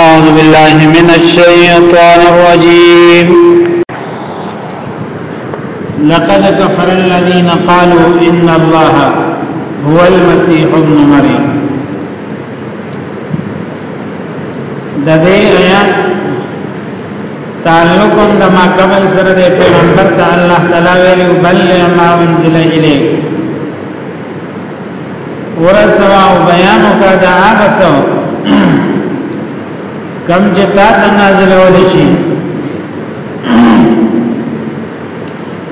أعوذ بالله من الشيطان الرجيم لقد كفر الذين قالوا إن الله هو المسيح ابن مريم د دې آیات تعلق د ما قبل سره د پیغمبر ته الله تعالی ویلو بل ما انزل الیک ورسوا او بیان وکړه دا هغه څه کم چې تا ته نازل ول شي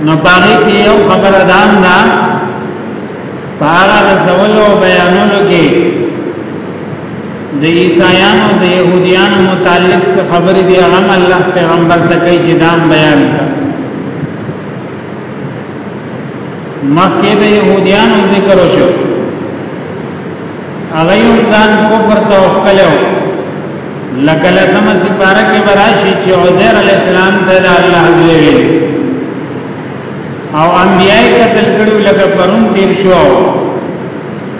نو باغی کې یو خبر ادام دا پارا رسول او بیانولو کې د عیسایانو د يهوديانو متعلق څه خبرې دی هغه الله پیغمبر ته کوي چې دا بیان کړي مخکې د يهوديانو ذکر وشو هغه یو ځان کفر ته وکړو لکه لسم سپاره کې براشي چې عزير عليه السلام ته د الله ویل او انبيای قتل کړو لکه پرون تیر شو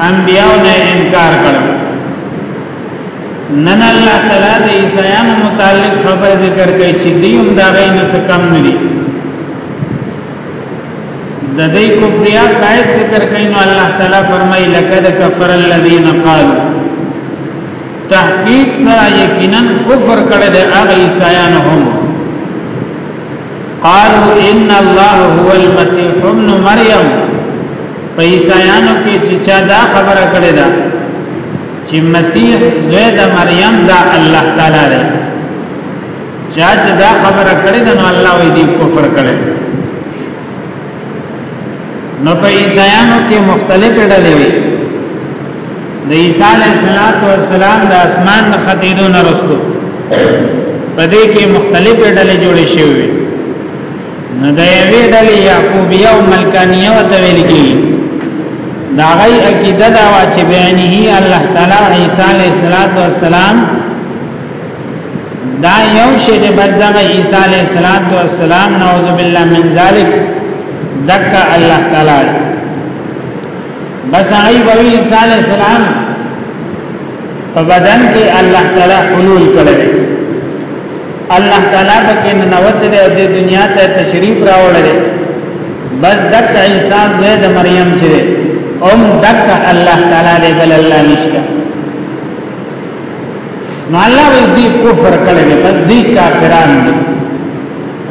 انبياو نه انکار کړو نن الله تعالی د عیسایانو متعلق خبر ذکر کوي چې دی هم دا غي نه کم نه دي د دې کفریات آیت ذکر کوي نو الله تعالی فرمایي لقد کفر الذين قالوا تحقیق سره یقینا کفر کړه د هغه عیسایانو هم قالوا ان الله هو المسيح ابن مريم په عیسایانو کې چې چا دا خبره کړې ده چې مسیح زوی د مریم دا الله تعالی دی چا چې دا خبره کړې ده نو الله وی دی کفر کړي نو په عیسایانو کې مختلف ډلې وي د عیسی علیه السلام د اسمان نه ختیدو نه رسو په دې کې مختلف ډلې جوړې شوې نو د یوې ډلې یعقوبیه او ملکانیه ورته ویل کېږي دا غي عقیده دا وا چې بیانه الله تعالی عیسی علیه السلام دا یو شی دی بس دا عیسی علیه السلام نعوذ بالله من ذلک دک الله تعالی بس هغه وی عیسی علیه السلام په بدن کې الله تعالی حلول کړی الله تعالی پکې ننوت دی او د دنیا ته تشریف راوړل دی بس دک عیسی زوی د مریم چې ام دک الله تعالی دی بل الله نشته نو الله وی دی کفر کړی دی بس دی کافران دی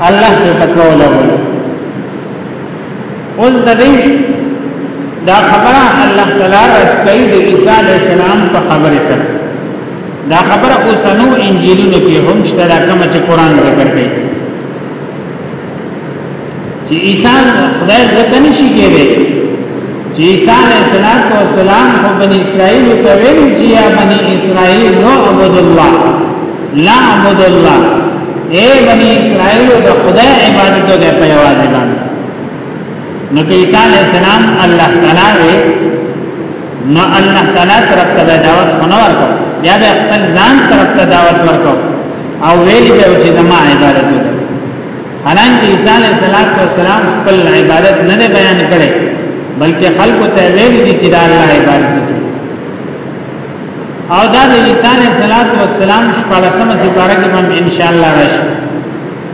الله په پتو لګول اوس د دې دا خبره الله تعالی راځي د عیسی علی السلام په خبره سره دا خبره اوسنو انجیلونو کې هم شته دا کوم چې قران ذکر کوي چې عیسی خدای ځکه نشي کېږي چې عیسی علیه السلام خو بنی اسرائیل ته ویل چې یا بنی اسرائیل نو عبد الله لا عبد الله اے بنی اسرائیل د خدای عبادت کوي په یوازې باندې نو عیسی علیه السلام الله تعالی نو الله تعالی طرف ته دعوت نه ورکو بیا به خپل ځان طرف ته دعوت ورکو او ویل به چې زما عبادت وکړه حالانکه عیسی علیه السلام خپل عبادت نه بیان کړي بلکې خلق ته ویل دي چې دا الله عبادت وکړي او دا د عیسی علیه السلام شپږمه سپاره کې هم ان شاء الله راشي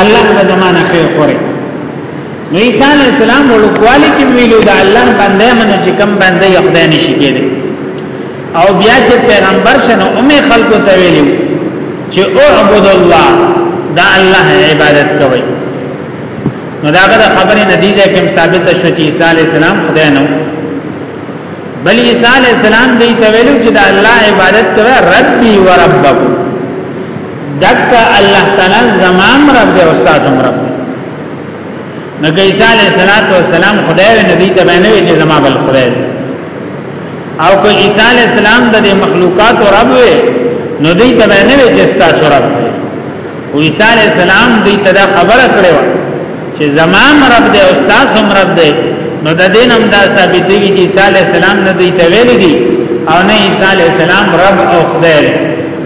الله په زمانه خیر خوري نو عیسی علی السلام ولکوالی کې ویلو دا الله باندې منو چې کم باندې خدای نشي کېده او بیا چې پیغمبر شنو امه خلکو ته ویلو چې او عبد الله دا الله عبادت کوي نو دا غره خبره نتیجه کوم ثابت شو چې عیسی علی السلام خدای نو بل عیسی علی السلام دې ته ویلو چې دا الله عبادت کوي ربي وربکم دک الله تعالی زمام رب دی استاد هم رب نو عیسی علیہ الصلوۃ والسلام خدای او نبی ته باندې وی چې زما بل خدای دی او که عیسی علیہ السلام د مخلوقات او رب وی نو دی ته باندې وی چې استاد رب دی او عیسی علیہ السلام دی ته خبره کړې و چې زمام رب دې او تاسو رب دې نو د دین هم دا ثابت دی چې عیسی علی السلام نه دی ته ویل دي او نه عیسی علی السلام رب او خدای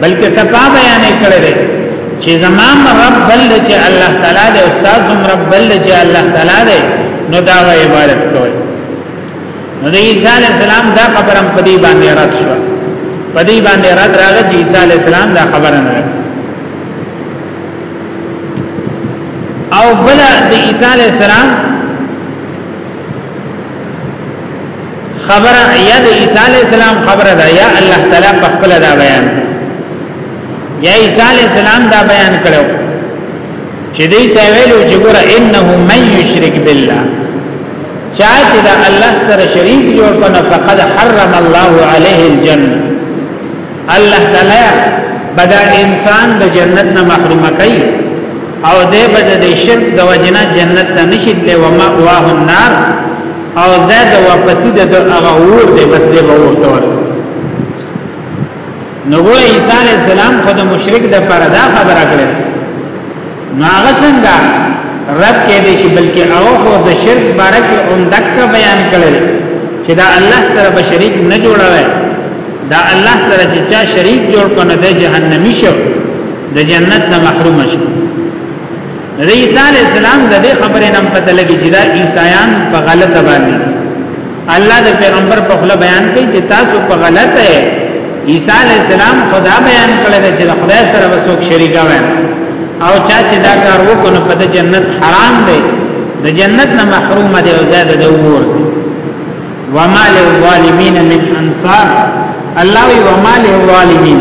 بلکې صفا بیان کړی دی چې زمام رب بل چې الله تعالی دې او تاسو رب بل چې الله تعالی دې نو دا عبادت کوي نو د عیسی علی السلام دا خبره په دې باندې رد شو په دې باندې رد راغی چې عیسی علی السلام دا خبره نه او بل د عیسی علی السلام خبره یا د عیسی علی السلام خبره ده یا الله تعالی په خپل دا بیان یا عیسی علی السلام دا بیان کړو چې دې ته ویلو چې ګور انه من یشرک بالله چا چې دا الله سره شریک جوړ کنه فقد حرم الله علیه الجنه الله تعالی بدا انسان د جنت نه محروم کوي او دې بد د شرک د وجنه جنت ته نشیت له وما واه النار او زاد واپسی د هغه اور دې بس دې اور ته ورته نو عیسی علی السلام خود مشرک د پردا خبره کړې ناغه څنګه رد کې دي شي بلکې او خو د شرک باره کې هم دک بیان کړل چې دا الله سره به شریک نه جوړوي دا الله سره چې چا شریک جوړ کنه د جهنمی شو د جنت نه محروم شو عیسی علی السلام د دې خبرې نن پته لګی چې دا عیسایان په غلطه باندې الله د پیغمبر په خله بیان کوي چې تاسو په غلطه عیسی علی السلام خدا بیان کړل چې خدای سره وسوک شریک وای او چا چې دا کار وکړ په د جنت حرام دی د جنت نه محروم دی او زیاده د ور وما للظالمین من انصار الله وی وما للظالمین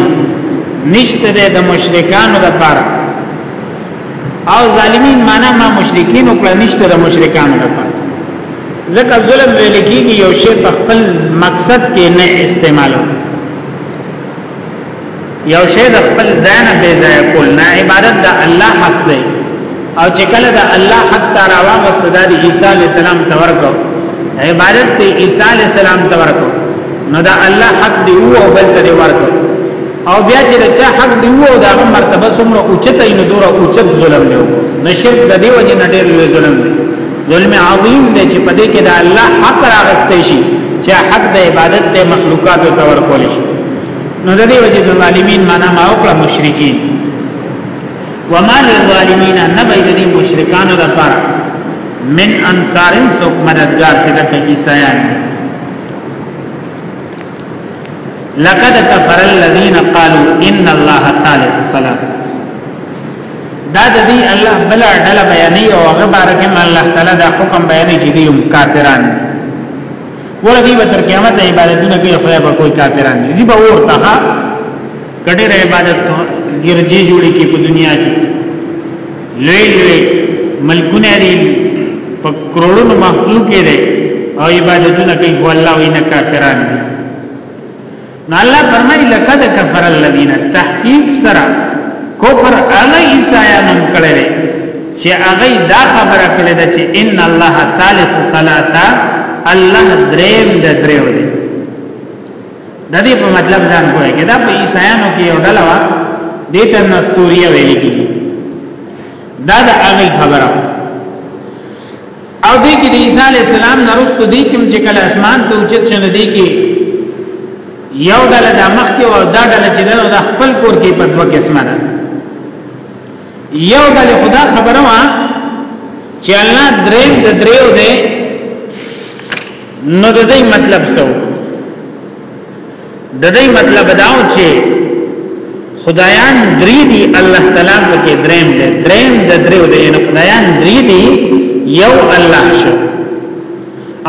نشته د مشرکانو لپاره او ظالمین معنا ما مشرکین او کړه نشته د مشرکانو لپاره ځکه ظلم ویل کیږي یو شی په خپل مقصد کې نه استعمالو یو شی د خپل ځان به ځای کول نه عبادت د الله حق دی او چې کله د الله حق ته راوغست د عیسی علی السلام تورکو عبادت ته عیسی علی السلام تورکو نو د الله حق دی او بل ته ورکو او بیا چې چا حق دی وو دا مرتبه څومره اوچته نو دوره اوچت ظلم دی نو شرک د دیو جن ډیر لوی ظلم دی ظلم عظیم دی چې پدې کې دا الله حق راغستې شي چې حق د عبادت د مخلوقات او تور کول شي نو د دې وجه د ظالمین معنا ما او کړه مشرکین وما للظالمین نبی د دې مشرکانو لپاره من انصارن سو مددگار چې د عیسایانو لقد كفر الذين قالوا ان الله ثالث ثلاث دا د دې الله بل ډل بیانې او هغه بارکه الله تعالی دا حکم بیانې چې دي کافران ولدي به تر قیامت عبادتونه کوي خو به کوئی کافران دي زی به ورته کډې ر عبادت ته ګرځي جوړي کې په دنیا کې لوی لوی ملکونه لري په کروڑونو مخلوق لري او عبادتونه کوي هو الله وینا کافران دي نو الله فرمایي لقد کفر الذين تحقیق سره کفر هغه عیسایانو کړی چې هغه دا خبره کړې ده چې ان الله ثالث ثلاثه الله دریم د دریو دی د دې په مطلب ځان کوی کدا په عیسایانو کې یو ډله وا د تر نستوریا ویل کی دا د هغه خبره او دې کې د عیسی علی السلام نرسته دې کوم چې کله اسمان ته اوچت شنه دې کې یو ډله د مخ کې او دا ډله چې د خپل کور کې په دوه قسمه ده یو ډول خدا خبره وا چې الله دریم د دریو دی نو د دې مطلب څه د دې مطلب داو چې خدایان درې دي الله تعالی په کې دریم دی دریم د دریو دی نو خدایان درې دي یو الله شو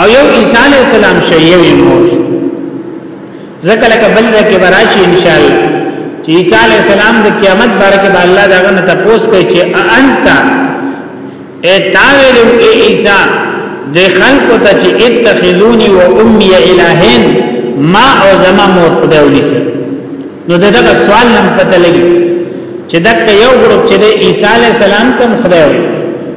او یو عیسی علی السلام شو یو مور شو ځکه لکه بل ځکه براشي ان شاء الله چې عیسی علی السلام د قیامت باره کې به الله داغه نه تاسو کوي چې انت اتاویل ای عیسی د خلق ته چې اتخذونی و امی الہین ما او زما مور خدای ونیسه نو دغه سوال نن پته لګي چې دغه یو ګروپ چې د عیسی علی السلام کوم خدای وي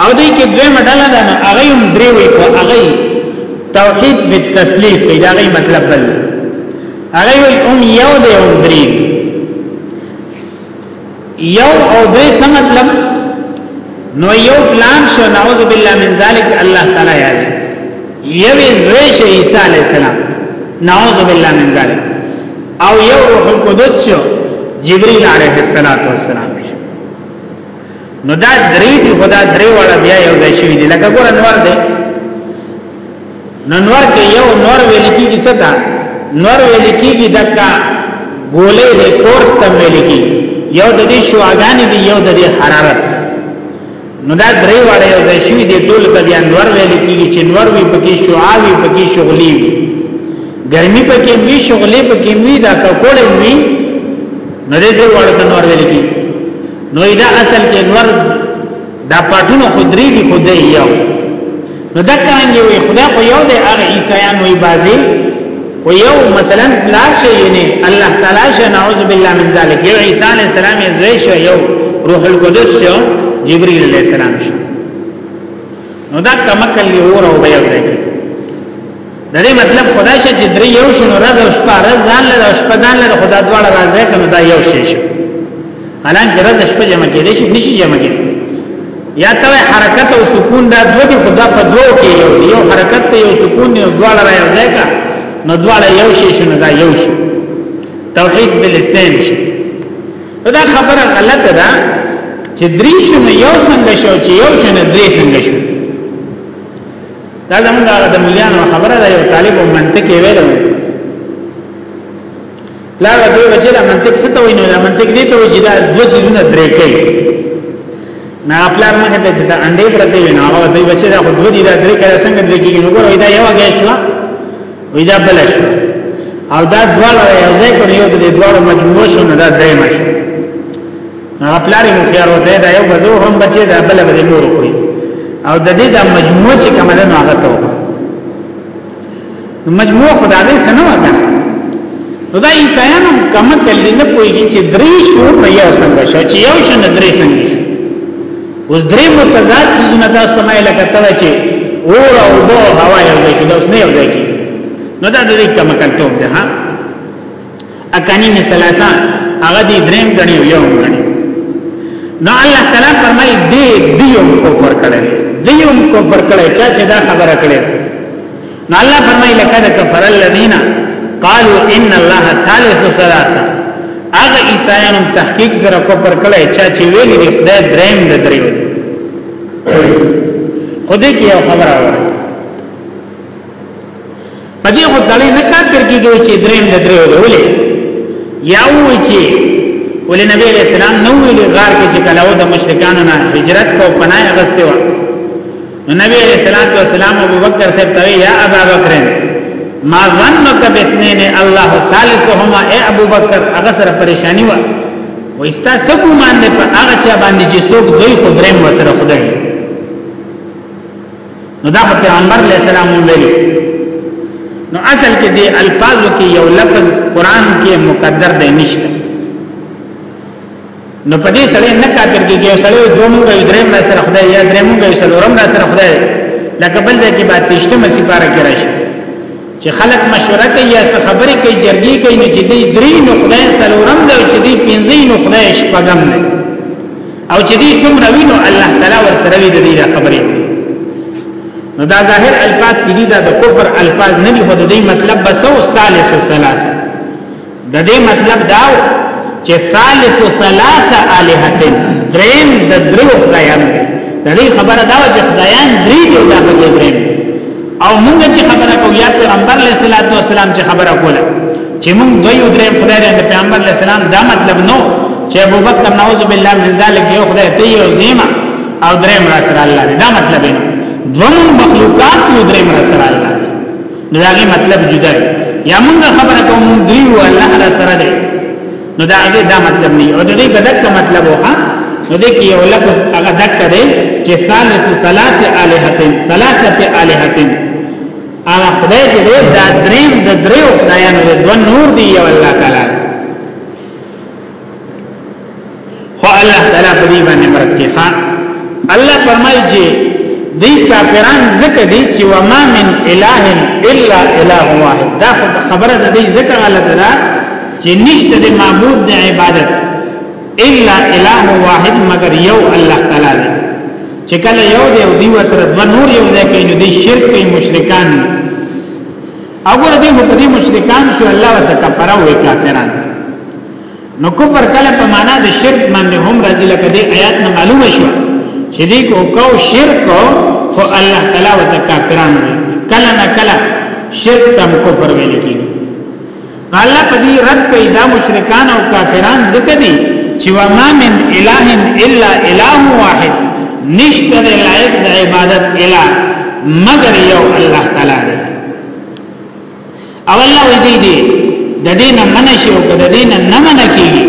او دې کې دوی مډاله ده نو هغه هم درې وي خو هغه توحید بالتسلیث وي دا غي مطلب بل هغه وي هم یو دی او درې یو او درې څه مطلب نو یو پلان شو نعوذ بالله من ذلک الله تعالی یاد یو زوی شو عیسی علی السلام نعوذ بالله من ذلک او یو روح القدس شو جبرئیل علیه السلام نو دا درې دي خدا درې واړه بیا یو ځای شوی دي لکه ګور انور دی ننور کې یو نور ویل کیږي ستا نور ویل کیږي دکا ګولې د کورس ته ویل کیږي یو د دې شواګان دي یو د دې حرارت نو دا درې واړه یو ځای شوی دي ټول ته بیا نور ویل کیږي چې نور وی پکې شعاوی پکې شغلی وی ګرمي پکې وی شغلی پکې وی دا ککوړې وی نو دې دې واړه نور ویل کیږي نو دا اصل کې نور دا پټونو خدري دي خدای یو نو دا څنګه وي خدای خو یو دی هغه عیسایان وي بازي خو یو مثلا لا شي نه الله تعالی شه نعوذ بالله من ذلک یو عیسی علی السلام یې زوی شو یو روح القدس شو جبرئیل علی السلام شو نو دا کمکل یې اور او بیا ورته د دې مطلب خدای شي چې درې یو شنو راز او شپه راز ځان له شپه ځان له خدای دواړه راځي کنه دا یو شي شي الان کې راز شپه جمع کېدې شي نشي جمع کېدې یا ته حرکت او سکون دا دوه دي خدا په دوه کې یو یو حرکت ته یو سکون نه دواړه راځي کا نو دواړه یو شي شنو دا یو شي توحید بل استین شي دا خبره غلطه ده چې درې شنو یو څنګه شو چې یو شنو درې څنګه شو دا زمونږ هغه د مليانو خبره ده یو طالب منطق ویلو لا غوې وجه دا منطق څه ته ویني دا منطق دې ته وجه دا دوه سيزونه درې کوي نه خپل موږ ته چې دا انډې پرته وي نه هغه دوی بچي دا خو دوه دي دا درې کړه څنګه درې کېږي نو ګورو دا یو غي شو وې دا بل شو او دا دواړه یو ځای کړو یو د دواړو مجموعه شو نه دا درې مشه هغه پلار یې مخیار وته دا یو غزو هم بچي دا بل به نور کوي او د دې د مجموعه چې کومه ده نو هغه ته مجموعه خدای سره نه نو دا عیسایانو کم کلی نه کوي چې درې شو په یو څنګه شو چې یو شنه درې څنګه شو اوس درې متضاد څیزونه تاسو ته مایل کتل چې اور او بو هوا یو ځای شو دا اوس نه یو ځای کی نو دا د دې کم کلتوب ده ها اکانی می سلاسا هغه دی دریم غنی یو غنی نو الله تعالی فرمای دی دیوم کفر کړي دیوم کفر کړي چا چې دا خبره کړي نو الله فرمای لقد کفر الذین قالوا ان الله ثالث ثلاثه هغه عیسایانو تحقیق سره کفر کړي چا چې ویلي دی خدای دریم د دریو خدای کې یو خبره وره په دې خو سړی نه کافر کیږي چې دریم د دریو دی ولې یا وی چې ولې نبی علیہ السلام نو ویلي غار کې چې کلاو د مشرکانو نه هجرت کو پناه غسته و نو نبی علیہ السلام او سلام ابو بکر سے ته یا ابا بکر ما ظنک باثنین الله ثالثهما اے ابو بکر هغه سره پریشانی و و استا سکو مان نه په هغه چا باندې چې څوک دوی خو دریم وسره خدای نو دا په پیغمبر علیه السلام ویلي نو اصل کې دی الفاظو کې یو لفظ قران کې مقدر دی نشته نو په دې سره نه کافر کېږي او سره دوه مونږ یو درې مونږ سره خدای یا درې مونږ یو سره رمضان سره خدای لکه بل ځای کې باندې تشته مې سپاره کې راشي چې خلک مشوره کوي یا څه خبرې کوي جرګي کوي نو چې دې درې نو خدای سره رمضان چې دې پنځه نو خدای شپږم نه او چې دې څومره وینو الله تعالی ور سره وی د دې خبرې نو دا ظاهر الفاظ چې دي دا د کفر الفاظ نه دي خو د دې مطلب بس او ثالث او ثلاث د دې مطلب دا چې ثالث او ثلاث الہتن دریم د درو خدایانو د دې خبره دا چې خدایان درې دي دا به درې او موږ چې خبره کوو یا پیغمبر علیه الصلاۃ والسلام چې خبره کوله چې موږ دوی او درې خدای د پیغمبر علیه السلام دا مطلب نو چې ابو بکر نعوذ بالله من ذلک یو خدای ته یو زیما او درې مر سره الله دا مطلب نه دوم مخلوقات یو درې مر سره الله دا غي مطلب جدا یا موږ خبره کوو درې او الله سره دی نو دا هغه دا مطلب نه او د دې بدک مطلب وها نو دې کې یو لفظ هغه دک دی چې ثالث ثلاث الہتین ثلاثه الہتین هغه خدای چې دې دا دریم د دریو خدایانو د دوه نور دی یو الله تعالی خو الله تعالی په دې باندې مرکه ښا الله فرمایي چې دې کافران زکه دي چې و ما من اله الا اله واحد دا خبره ده دې زکه غلطه ده چې نشته د معبود د عبادت الا اله واحد مگر یو الله تعالی دی چې کله یو دی او دی وسره د نور یو ځای کې نو دی شرک کوي مشرکان اگر دې په دې مشرکان شو الله وتعالى کفر او کافرانو نو کفر کله په معنا د شرک باندې هم راځي لکه دې آیات نه معلومه شو چې دې کو کو شرک خو الله تعالی وته کافرانو کله نه کله شرک تم کفر ویل کی الله په دې رد کوي دا مشرکان او کافران ذکر دي چې و ما من اله الا اله واحد نشته لایق د عبادت اله مگر یو الله تعالی او الله وی دی دی د دین منه شي او د دین نه منه کیږي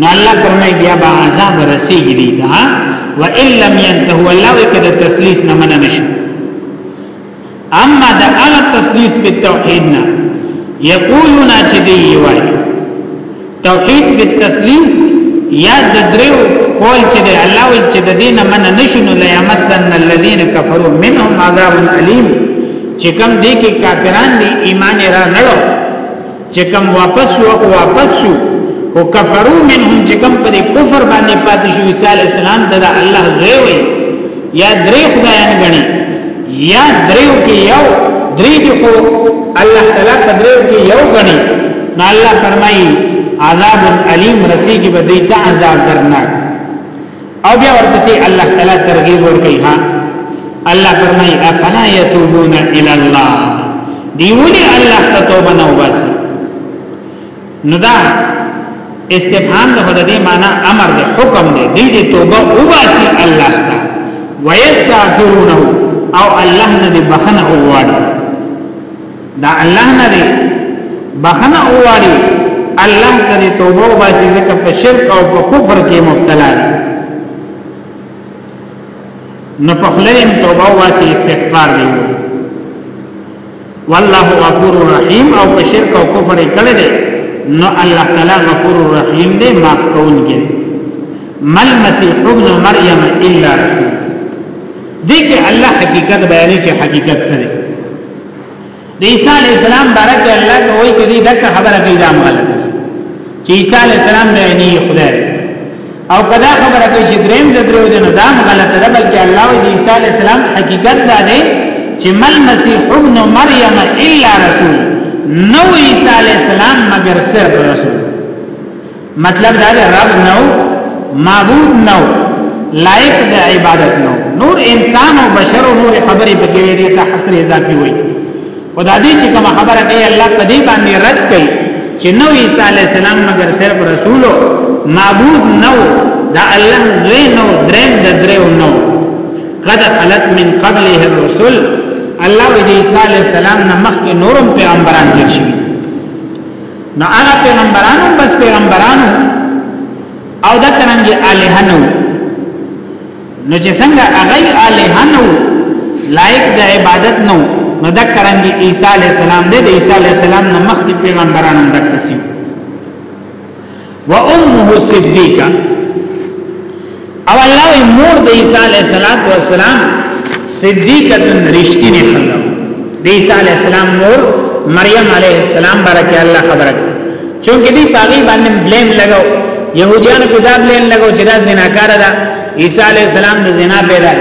نو الله فرمای بیا به عذاب رسیږي دی ته و ان لم ينتهوا الله وکړه تسلیث نه منه نشي اما د هغه تسلیث په توحید نه یقولون چې دی وایي توحید په تسلیث یا د دریو قول چې د الله وی چې د دین من نشنو لا یمسن الذین کفروا منهم عذاب الیم چې کم دی کې کافران دی ایمان را نړو چې کم واپس شو او واپس شو او کفرو منهم چې کم په کفر باندې پاتې شو عیسی السلام د الله زوی یا درې خدایان غني یا دریو کې یو درې کې خو الله تعالی په دریو کې یو غني نو الله فرمایي عذاب الیم رسیږي به دوی ته عذاب درناک او بیا ورپسې الله تعالی ترغیب ورکړي ها الله فرمایي افلا یتوبون الی الله دیونی الله ته توبه نه وباسي نو دا استفهام له د دې معنی امر دی حکم دی دې دې توبه وباسي الله ته ويستغفرونه او الله نه دې بخنه وغواړي دا الله نه دې بخنه وغواړي الله ته دې توبه وباسي ځکه په شرک او په کفر کې مبتلا دی نو په خلیم توبه واسي استغفار دی والله غفور رحیم او په شرک او کفر کړه دې نو الله تعالی غفور رحیم دې معاف کوونکی مل مسیح ابن مریم الا رسول دې کې الله حقیقت بیانې چې حقیقت سره د عیسی علی السلام بارک الله کوي کړي دغه خبره کوي دا مغلط چې عیسی علی السلام دی نه خدای او کدا خبره کوي چې دریم د درو د نظام غلطه ده بلکې الله او عیسی علی السلام حقیقت دا دی چې مل مسیح ابن مریم الا رسول نو عیسی علی السلام مگر صرف رسول مطلب دا دی رب نو معبود نو لایق د عبادت نو نور انسان او بشر او نور خبرې پکې دي ته حسر اضافي وایي خدا دې چې کوم خبره کوي الله په دې باندې رد کوي چې نو عیسی علی السلام مگر صرف رسول او معبود نو دا الله زوی نو دریم د دریو نو قد خلت من قبله الرسل الله دې عیسی علی السلام نه مخکې نورم پیغمبران تیر شي نو هغه پیغمبرانو بس پیغمبرانو او دا څنګه الہانو نو چې څنګه هغه الها نو لایق د عبادت نو نو د کرنګي عیسی علی السلام د عیسی علی السلام نه مخکې پیغمبرانو د کسي و امه صدیقه او الله مور د عیسی علی السلام صدیقه رښتینه خزم د عیسی علی السلام مور مریم علیه السلام برکه الله خبره چونکه دی پاغي باندې بلیم لګاو يهوديانو په دا بلیم لګاو چې دا زناکار ده عيسى عليه السلام د زنا پیدا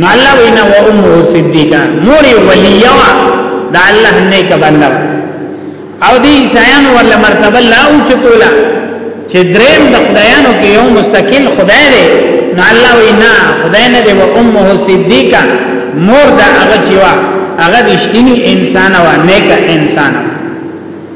نو الله وینا و امه صدیقه مور ولیه وا دا الله نیک بنده او دی عیسایان ول مرتبه لا او چتولا چې دریم د خدایانو کې یو مستقل خدای دی نو الله وینا خدای نه دی و امه صدیقه مور دا هغه چې وا هغه رښتینی انسان او نیک انسان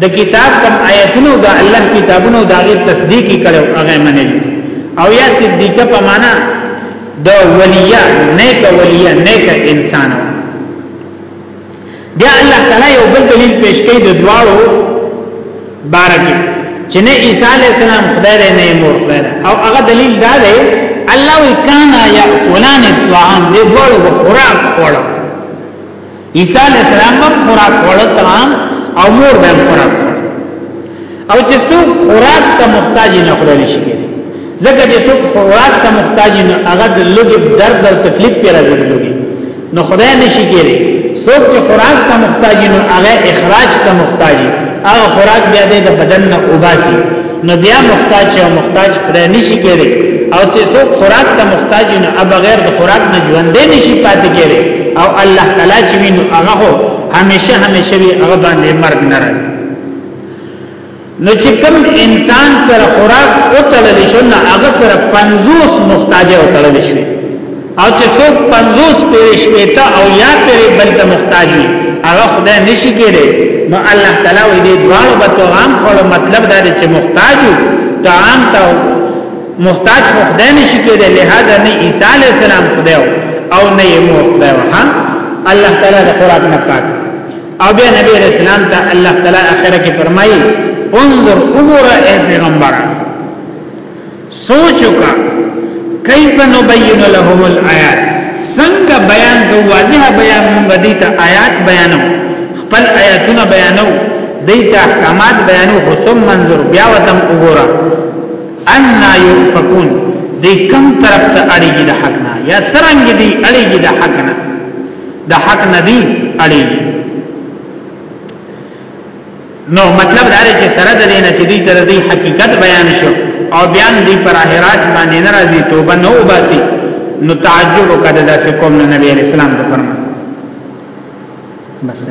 د کتاب کوم آیتونه د الله کتابونو د هغه تصدیق کړو هغه منل او یا صدیقه په معنا د ولیا نیک ولیا نیک انسان بیا الله تعالی یو بل دلیل پیش کړي د دواړو بارکه چې نه عیسی علی السلام خدای دی نه مور خدای او هغه دلیل دا دی الله وکانا یا اولان الطعام دی ډول خوراک خوړو عیسی علی السلام هم خوراک خوړو تمام او مور به خوراک او چې څوک خوراک ته محتاج نه خدای نشي کېږي ځکه چې څوک خوراک ته محتاج نه هغه د لوګي درد او تکلیف پیرا زیږي نو خدای نشي کېږي څوک چې خوراک ته محتاج نه هغه اخراج ته محتاج هغه خوراک بیا د بدن نه وباسي نو بیا محتاج او محتاج خدای نشي کېږي او چې څوک خوراک ته محتاج نه ا بغیر د خوراک نه ژوند نشي پاتې کېږي او الله تعالی چې وینو هغه هو همیشه همیشه وی هغه باندې مرګ نه راځي نو چې کوم انسان سره خوراک او تړل شو نه هغه سره 50 محتاج او تړل شي او چې څوک 50 پیری شپېته او یا پیری بل ته محتاج وي هغه خدای نشي کېره نو الله تعالی وی دې دواړو به طعام کولو مطلب دا دی چې محتاج طعام ته محتاج خدای نشي کېره لہذا نه عیسی علی السلام خدای او نه یې مو خدای وها الله تعالی د خوراک نه پاک او بیا نبی رسول الله ته الله تعالی اخره کې فرمایي انظر امور اے پیغمبر سوچ وکړه کیف نبین لهم الایات څنګه بیان کو واضح بیان موږ دې ته آیات بیانو خپل آیاتونه بیانو دې ته احکامات بیانو خو سم منظور بیا وتم وګوره ان یفکون دې کم طرف ته اړیږي د حق نه یا سرنګ دې اړیږي د حق نه د حق نه دې اړیږي نو مطلب دا دی چې سره د دینه چې دوی ته د حقیقت بیان شو او بیان دی پر احراس باندې ناراضي توبه نو باسي نو تعجب وکړه د سې قوم نبی علیہ السلام ته فرمایي بس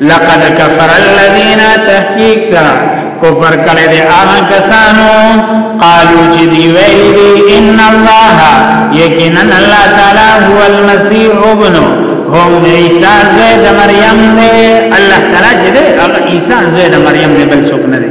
لقد كفر الذين تحقيق سره کفر کړي دي هغه کسانو قالو چې دی ویلي دي ان الله یقینا الله تعالی هو المسيح ابن هو عیسی زید مریم دی الله تعالی چې دی هغه عیسی زید مریم دی بل څوک نه دی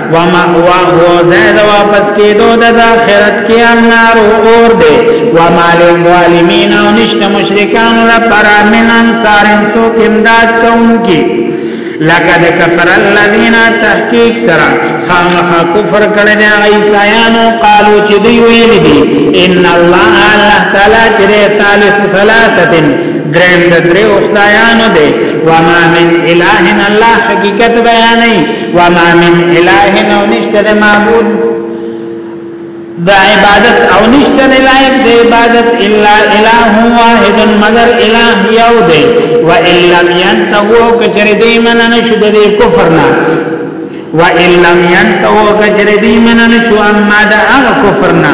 ومأواه زید واپس کېدو د آخرت کې النار اور دی وما للظالمین او نشته مشرکان لپاره من انصار څوک امداد کوونکي لقد كفر الذين تحقيق سرا خامخ کفر کړه د عیسایانو قالو چې دی ویل دي ان الله الله تعالی چې ثالث ثلاثه درند درې او خدایانو دی وما من اله الله حقیقت بیانې وما من اله او نشته د معبود د عبادت او نشته د لایق د عبادت الا اله واحد مگر اله یو دی و ان لم ينتهوا کچری دی من نشد د کفر نه و ان لم ينتهوا کچری دی من نشو اما د هغه کفر نه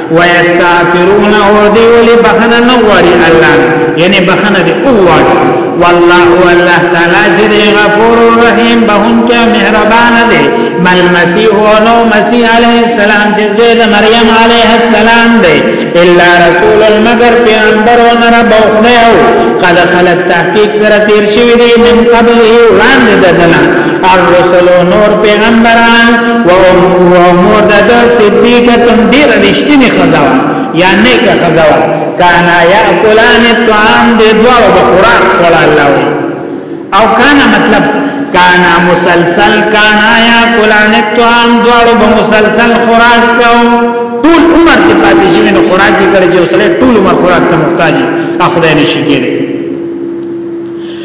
ويستغفرون او دی ولی بخنه نه غواړي الله یعنی بخنه دی او غواړي والله والله تعالی چې دی غفور رحیم بهون کې مهربان دی مل مسیح او نو مسیح علیه السلام چې زوی د مریم علیه السلام دی الا رسول المگر پیغمبر او نه رب او خدای قد خلت تحقیق سره تیر شوی دی من قبله وړاندې ددنه الرسل نور پیغمبران و امور د صدیقتن ډیر رښتینی خزاوه یا نیکه خزاوه کانا یاکلان الطعام د دوه په خوراک ولا الله او کانا مطلب کانا مسلسل کانا یاکلان الطعام دوه په مسلسل خوراک کو ټول عمر چې پاتې شي نو خوراک یې کړی چې وسله ټول عمر خوراک ته محتاج اخره نشي کېږي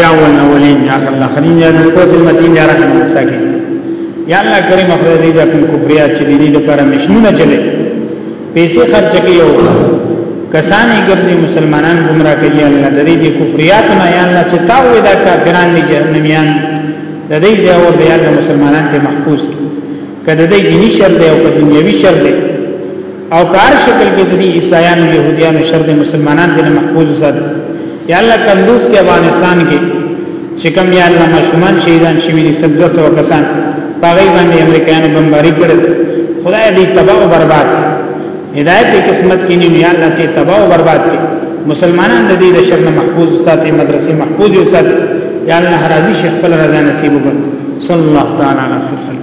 یا ولولین یا الله خرین یا قوت المتین یا رحم المساکین یا الله کریم خپل دې د خپل کفریا چې دې د پر مشنونه چلے پیسې خرچ کوي او کسانې ګرځي مسلمانان گمراه کوي الله دې دې کفریات نه یا الله چې تا وې دا کافران دي جهنميان د دې ځای او دې الله مسلمانان ته محفوظ کړي کده دې دیني شر دی او کده دنیوي شر دی او کار شکل کې د عیسایانو يهوديانو شرط مسلمانان د محفوظ سات یا الله کندوز کې افغانستان کې چې کوم یا الله ماشومان شهیدان شوی دي 700 کسان پاغي باندې امریکایانو بمباری کړل خدای دې تباہ او برباد هدایت قسمت کې نه یا الله ته تباہ او برباد کې مسلمانان د دې د شر محفوظ ساتي مدرسې محفوظ ساتي یا الله راضي شیخ خپل رضا نصیب وکړي صلی الله تعالی علیه وسلم